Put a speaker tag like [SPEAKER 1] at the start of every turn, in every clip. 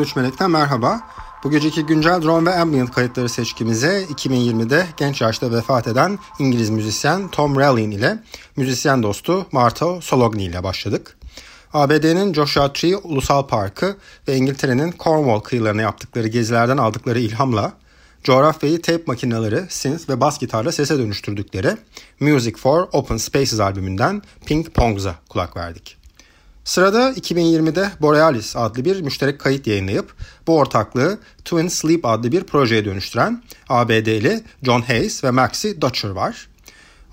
[SPEAKER 1] 13 Melek'ten merhaba. Bu geceki güncel drone ve ambient kayıtları seçkimize 2020'de genç yaşta vefat eden İngiliz müzisyen Tom Rallin ile müzisyen dostu Marto Sologni ile başladık. ABD'nin Joshua Tree Ulusal Parkı ve İngiltere'nin Cornwall kıyılarına yaptıkları gezilerden aldıkları ilhamla coğrafyayı tape makineleri, synth ve bas gitarla sese dönüştürdükleri Music for Open Spaces albümünden Pink Pong'za kulak verdik. Sırada 2020'de Borealis adlı bir müşterek kayıt yayınlayıp bu ortaklığı Twin Sleep adlı bir projeye dönüştüren ABD'li John Hayes ve Maxi Dutcher var.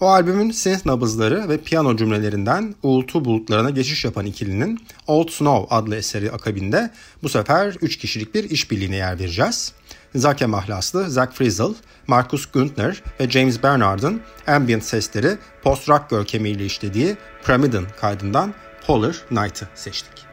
[SPEAKER 1] O albümün synth nabızları ve piyano cümlelerinden uğultu bulutlarına geçiş yapan ikilinin Old Snow adlı eseri akabinde bu sefer 3 kişilik bir işbirliğine yer vereceğiz. Zake mahlaslı Zach Frizzle, Marcus Güntner ve James Bernard'ın ambient sesleri post-rock görkemiyle işlediği Pyramidon kaydından Polar Night'ı seçtik.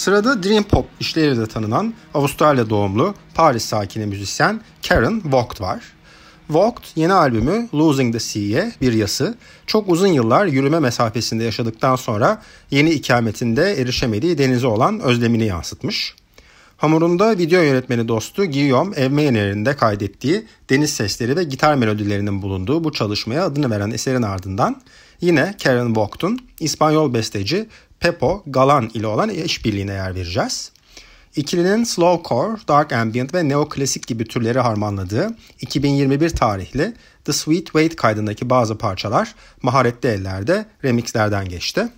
[SPEAKER 1] Sırada Dream Pop işleriyle tanınan Avustralya doğumlu Paris sakini müzisyen Karen Vogt var. Vogt yeni albümü Losing the Sea'ye bir yası. Çok uzun yıllar yürüme mesafesinde yaşadıktan sonra yeni ikametinde erişemediği denize olan özlemini yansıtmış. Hamurunda video yönetmeni dostu Guillaume Evmeyener'in de kaydettiği deniz sesleri ve gitar melodilerinin bulunduğu bu çalışmaya adını veren eserin ardından yine Karen Vogt'un İspanyol besteci Pepo Galan ile olan işbirliğine yer vereceğiz. İkilinin slowcore, dark ambient ve neoklasik gibi türleri harmanladığı 2021 tarihli The Sweet Wait kaydındaki bazı parçalar maharetli ellerde remixlerden geçti.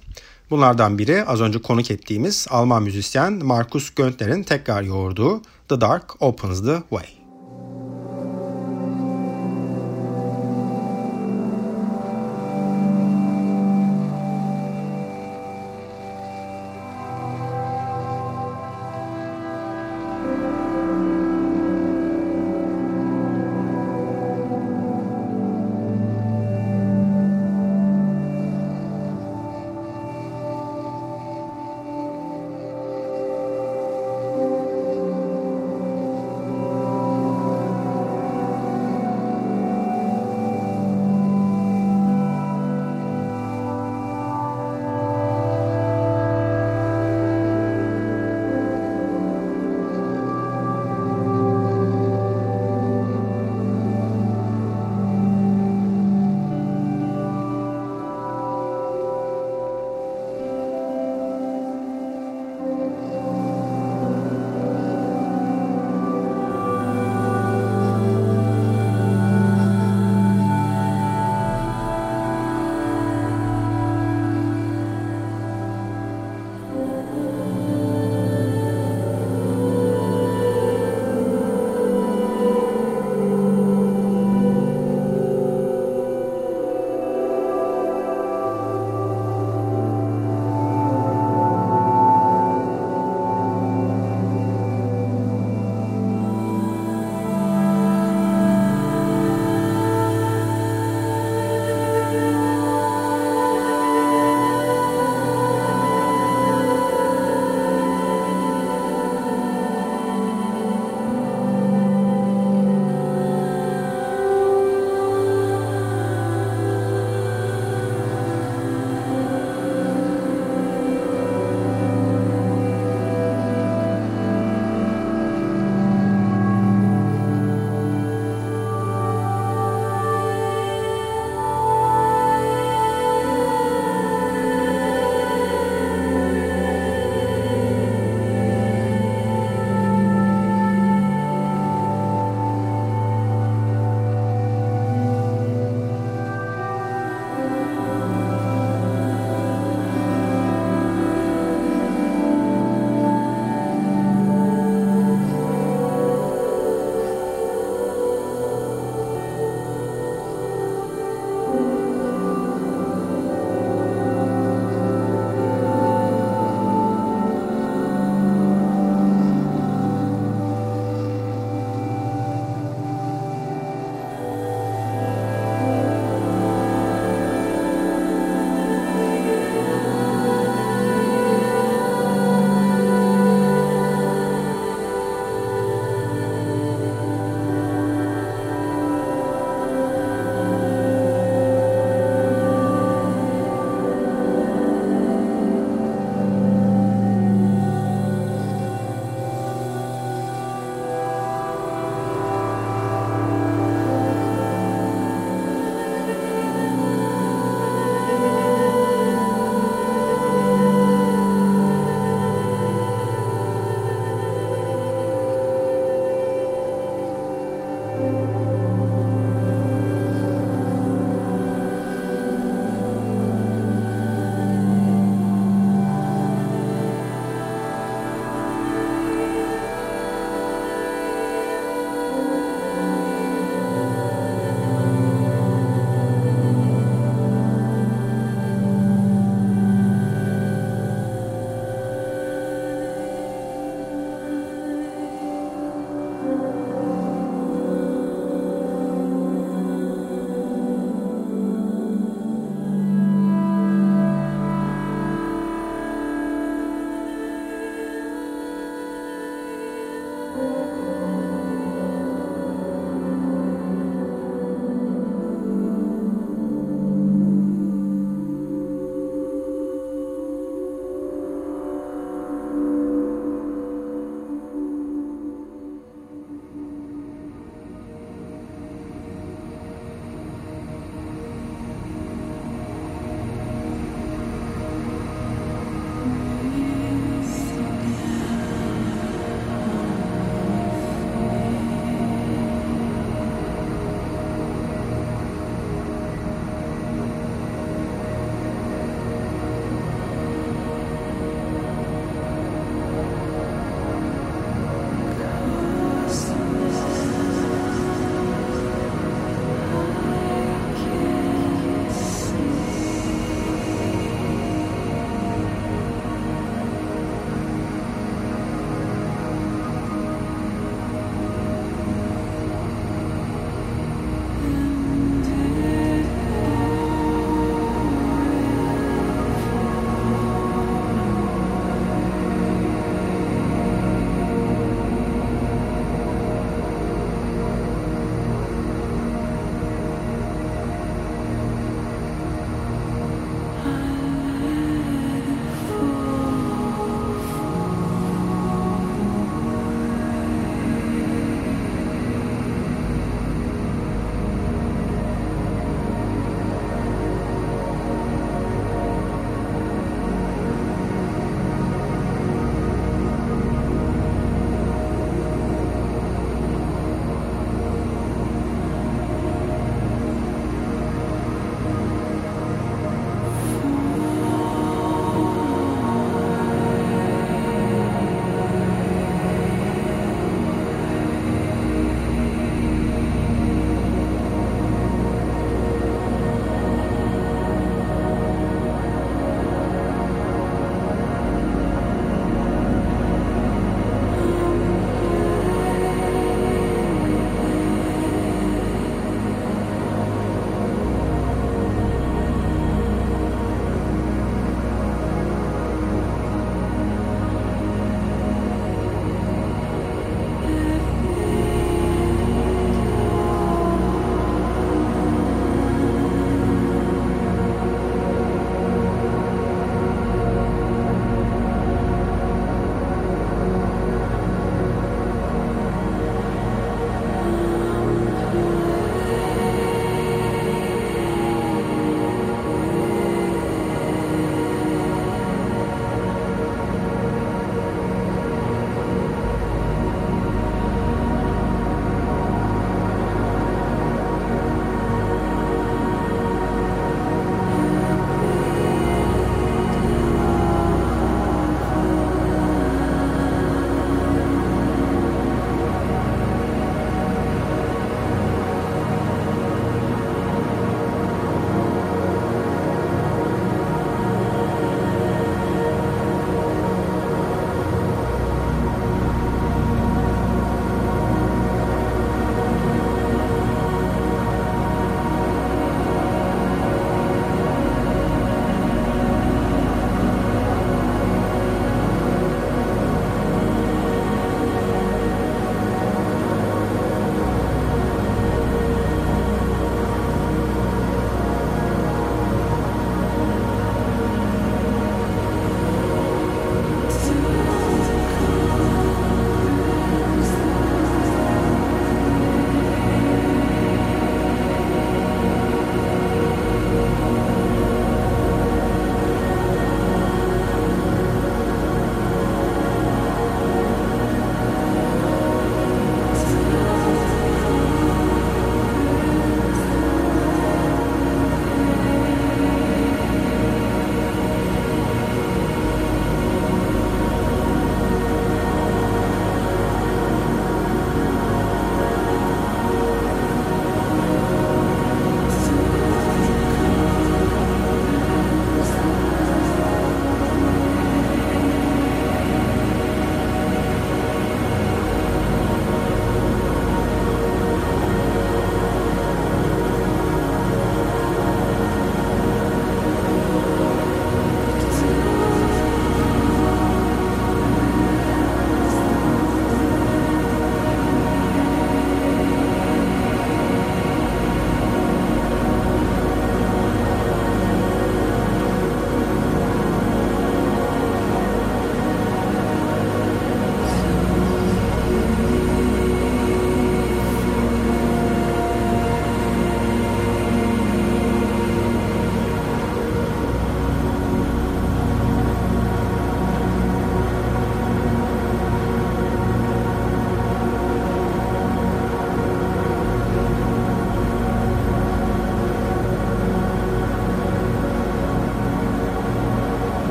[SPEAKER 1] Bunlardan biri az önce konuk ettiğimiz Alman müzisyen Markus Göntner'in tekrar yoğurduğu The Dark Opens the Way.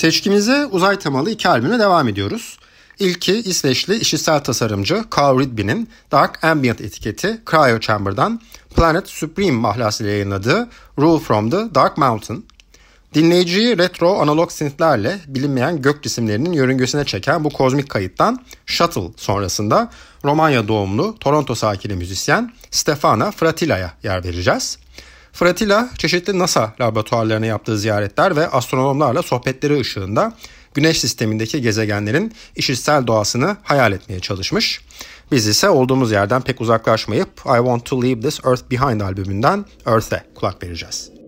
[SPEAKER 1] Seçkimize uzay temalı iki albümle devam ediyoruz. İlki İsveçli işitsel tasarımcı Carl Ridby'nin Dark Ambient etiketi Cryo Chamber'dan Planet Supreme mahlasıyla yayınladığı Rule from the Dark Mountain. Dinleyiciyi retro analog synthlerle bilinmeyen gök cisimlerinin yörüngesine çeken bu kozmik kayıttan Shuttle sonrasında Romanya doğumlu Toronto sakini müzisyen Stefana Fratila'ya yer vereceğiz. Fratila çeşitli NASA laboratuvarlarına yaptığı ziyaretler ve astronomlarla sohbetleri ışığında Güneş sistemindeki gezegenlerin işitsel doğasını hayal etmeye çalışmış. Biz ise olduğumuz yerden pek uzaklaşmayıp I Want to Leave This Earth Behind albümünden Earth'e kulak vereceğiz.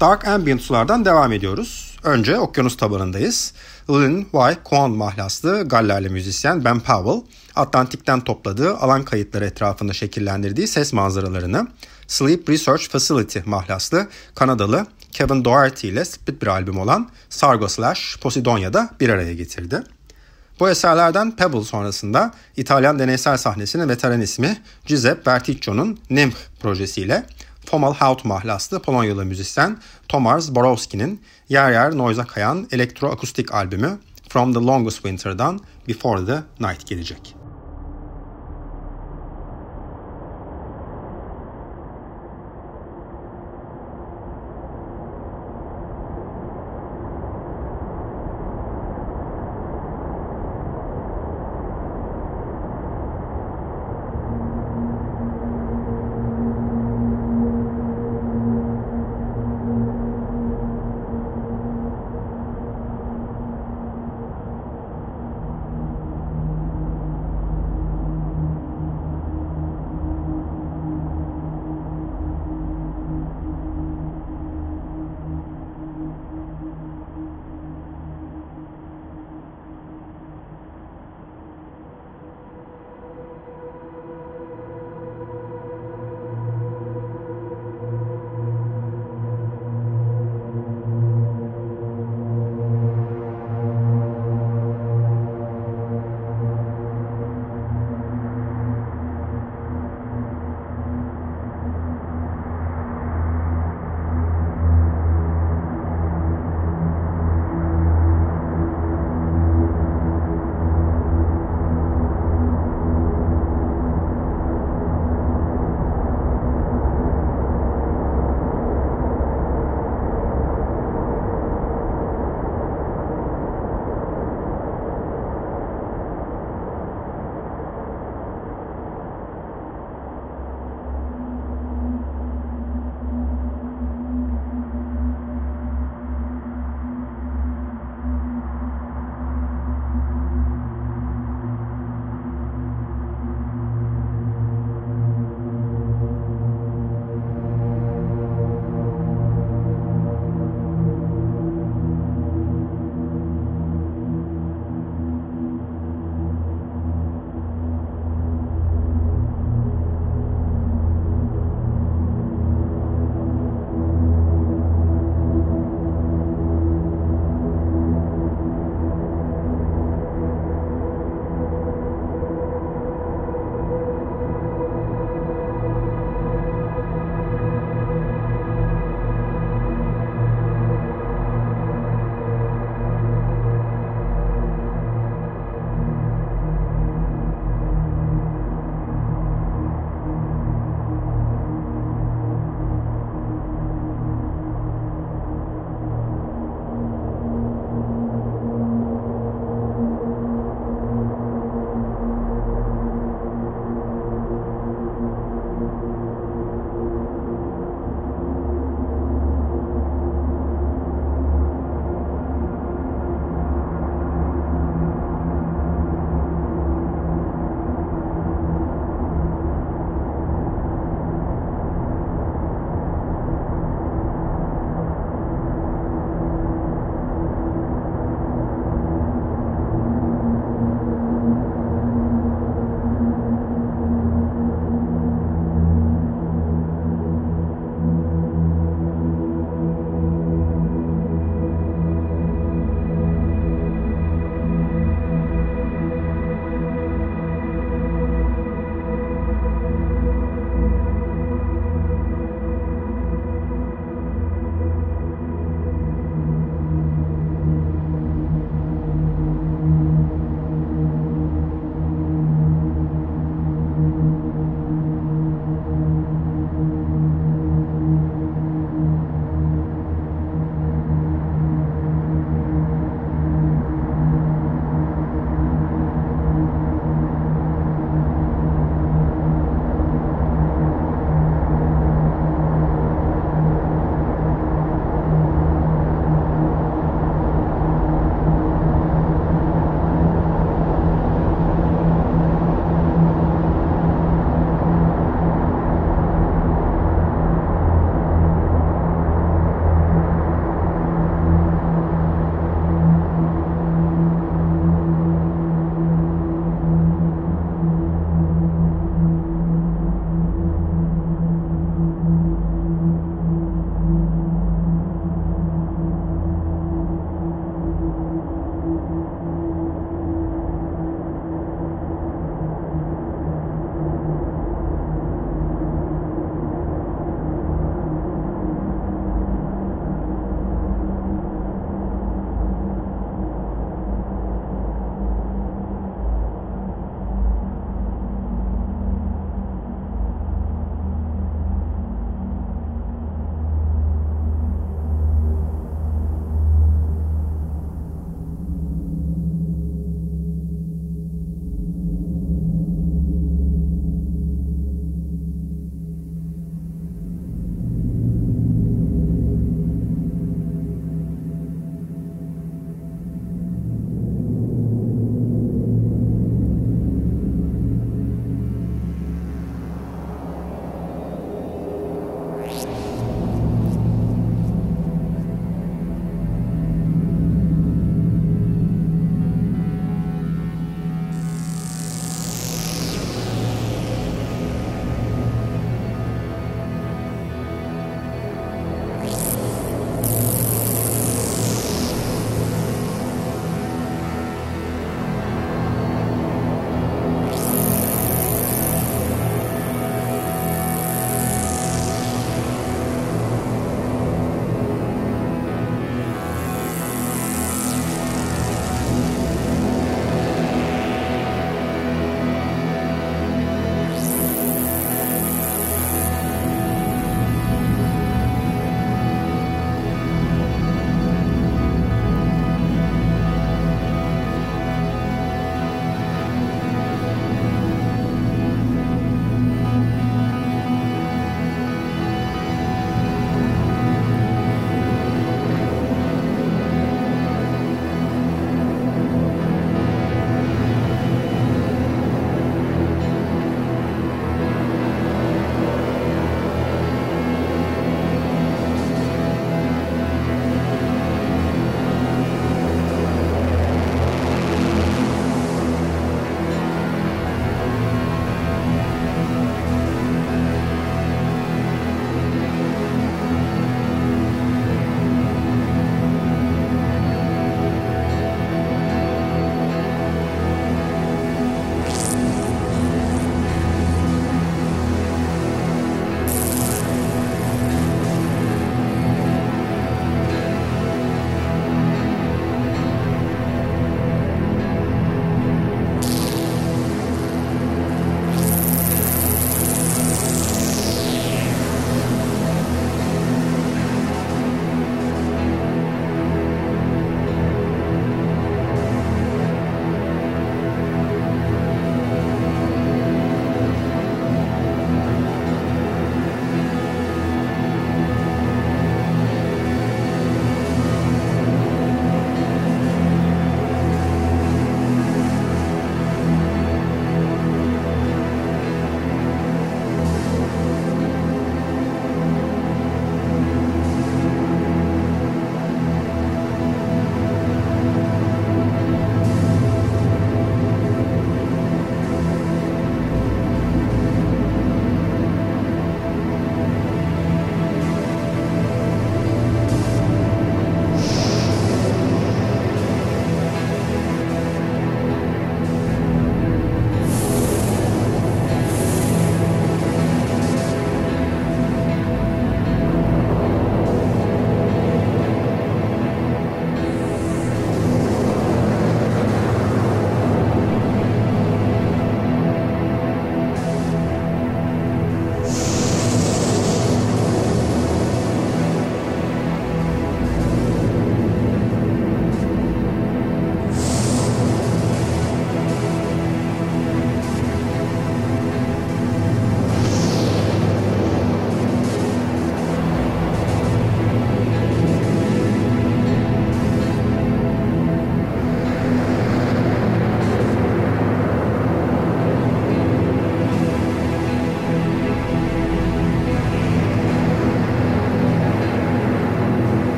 [SPEAKER 1] Dark Ambient sulardan devam ediyoruz. Önce okyanus tabanındayız. Lynn Y. Kwan mahlaslı Gallerli müzisyen Ben Powell, Atlantik'ten topladığı alan kayıtları etrafında şekillendirdiği ses manzaralarını Sleep Research Facility mahlaslı Kanadalı Kevin Doherty ile split bir albüm olan Sargo Slash Posidonia'da bir araya getirdi. Bu eserlerden Pebble sonrasında İtalyan deneysel sahnesinin veteran ismi Giuseppe Berticcion'un NIMH projesiyle Fomalhaut mahlaslı Polonyalı müzisyen Tomasz Borowski'nin yer yer noise'a kayan elektroakustik albümü From the Longest Winter'dan Before the Night gelecek.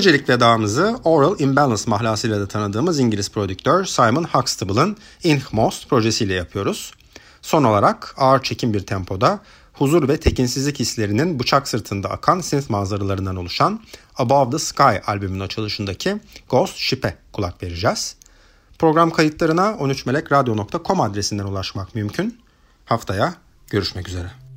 [SPEAKER 1] Bu gecelik vedamızı Oral Imbalance mahlasıyla da tanıdığımız İngiliz prodüktör Simon Huxtable'ın Inchmost projesiyle yapıyoruz. Son olarak ağır çekim bir tempoda huzur ve tekinsizlik hislerinin bıçak sırtında akan synth manzaralarından oluşan Above the Sky albümünün açılışındaki Ghost Ship'e kulak vereceğiz. Program kayıtlarına 13melekradyo.com adresinden ulaşmak mümkün. Haftaya görüşmek üzere.